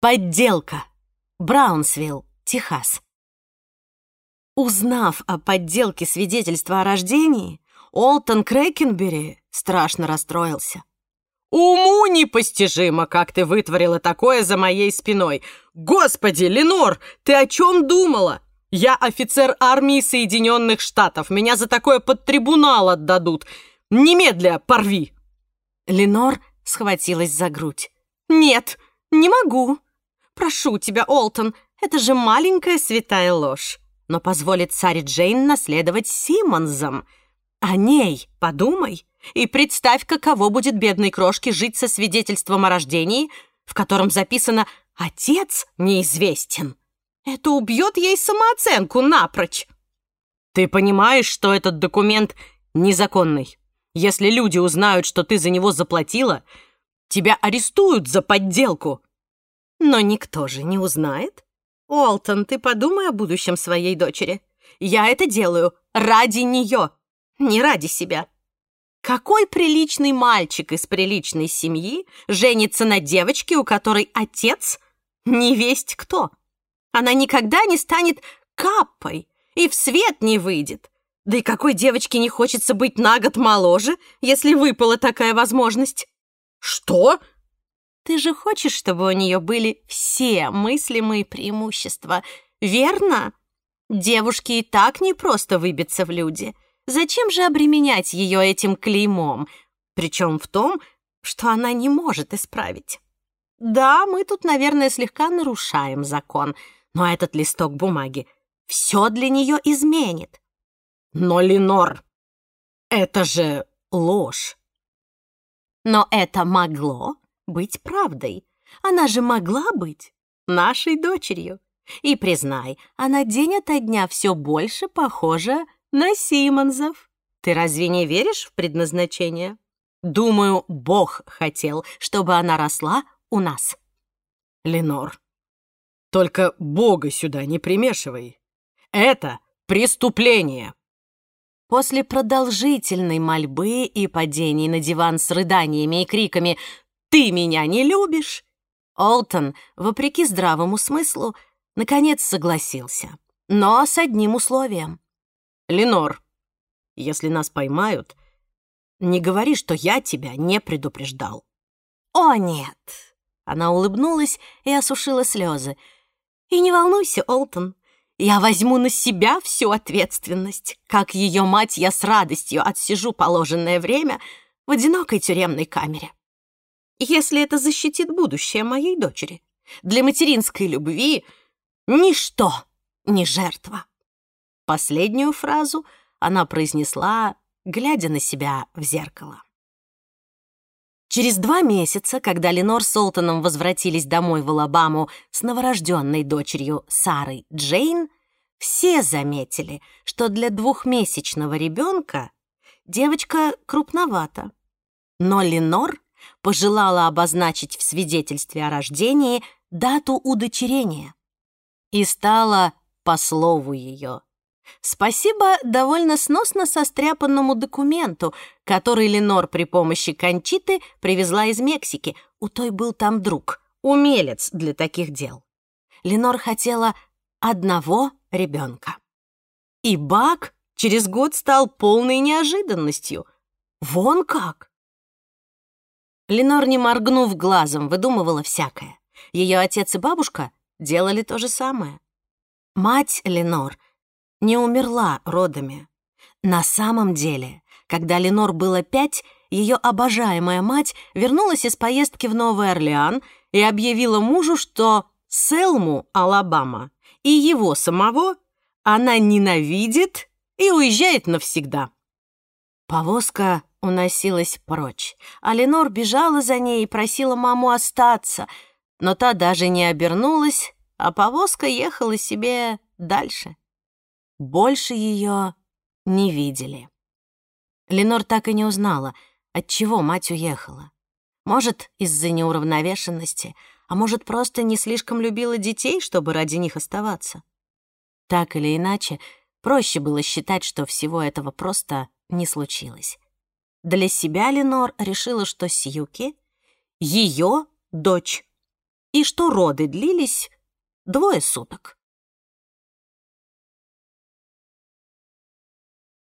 Подделка. Браунсвилл, Техас. Узнав о подделке свидетельства о рождении, Олтон Крэкенбери страшно расстроился. «Уму непостижимо, как ты вытворила такое за моей спиной! Господи, Ленор, ты о чем думала? Я офицер армии Соединенных Штатов, меня за такое под трибунал отдадут! Немедля порви!» Ленор схватилась за грудь. «Нет, не могу. Прошу тебя, Олтон, это же маленькая святая ложь. Но позволит Саре Джейн наследовать Симмонсом. О ней подумай и представь, каково будет бедной крошке жить со свидетельством о рождении, в котором записано «Отец неизвестен». Это убьет ей самооценку напрочь. Ты понимаешь, что этот документ незаконный? Если люди узнают, что ты за него заплатила, тебя арестуют за подделку. Но никто же не узнает. Уолтон, ты подумай о будущем своей дочери. Я это делаю ради нее, не ради себя. Какой приличный мальчик из приличной семьи женится на девочке, у которой отец не весть кто? Она никогда не станет каппой и в свет не выйдет. Да и какой девочке не хочется быть на год моложе, если выпала такая возможность? Что? Ты же хочешь, чтобы у нее были все мыслимые преимущества, верно? Девушке и так не просто выбиться в люди. Зачем же обременять ее этим клеймом? Причем в том, что она не может исправить. Да, мы тут, наверное, слегка нарушаем закон, но этот листок бумаги все для нее изменит. Но, Ленор, это же ложь. Но это могло быть правдой. Она же могла быть нашей дочерью. И, признай, она день ото дня все больше похожа на Симонзов. Ты разве не веришь в предназначение? Думаю, Бог хотел, чтобы она росла у нас. Ленор, только Бога сюда не примешивай. Это преступление. После продолжительной мольбы и падений на диван с рыданиями и криками «Ты меня не любишь!» Олтон, вопреки здравому смыслу, наконец согласился, но с одним условием. «Ленор, если нас поймают, не говори, что я тебя не предупреждал». «О, нет!» Она улыбнулась и осушила слезы. «И не волнуйся, Олтон, я возьму на себя всю ответственность. Как ее мать, я с радостью отсижу положенное время в одинокой тюремной камере. Если это защитит будущее моей дочери. Для материнской любви ничто не жертва. Последнюю фразу она произнесла, глядя на себя в зеркало. Через два месяца, когда Ленор с Солтоном возвратились домой в Алабаму с новорожденной дочерью Сарой Джейн, все заметили, что для двухмесячного ребенка девочка крупновата. Но Ленор пожелала обозначить в свидетельстве о рождении дату удочерения и стала по слову ее. Спасибо довольно сносно состряпанному документу, который Ленор при помощи Кончиты привезла из Мексики. У той был там друг, умелец для таких дел. Ленор хотела одного ребенка. И Бак через год стал полной неожиданностью. Вон как! Ленор, не моргнув глазом, выдумывала всякое. Ее отец и бабушка делали то же самое. Мать Ленор — не умерла родами. На самом деле, когда Ленор было пять, ее обожаемая мать вернулась из поездки в Новый Орлеан и объявила мужу, что Селму, Алабама, и его самого она ненавидит и уезжает навсегда. Повозка уносилась прочь, а Ленор бежала за ней и просила маму остаться, но та даже не обернулась, а повозка ехала себе дальше. Больше ее не видели. Ленор так и не узнала, от чего мать уехала. Может, из-за неуравновешенности, а может, просто не слишком любила детей, чтобы ради них оставаться. Так или иначе, проще было считать, что всего этого просто не случилось. Для себя Ленор решила, что Сьюки — ее дочь. и что роды длились двое суток.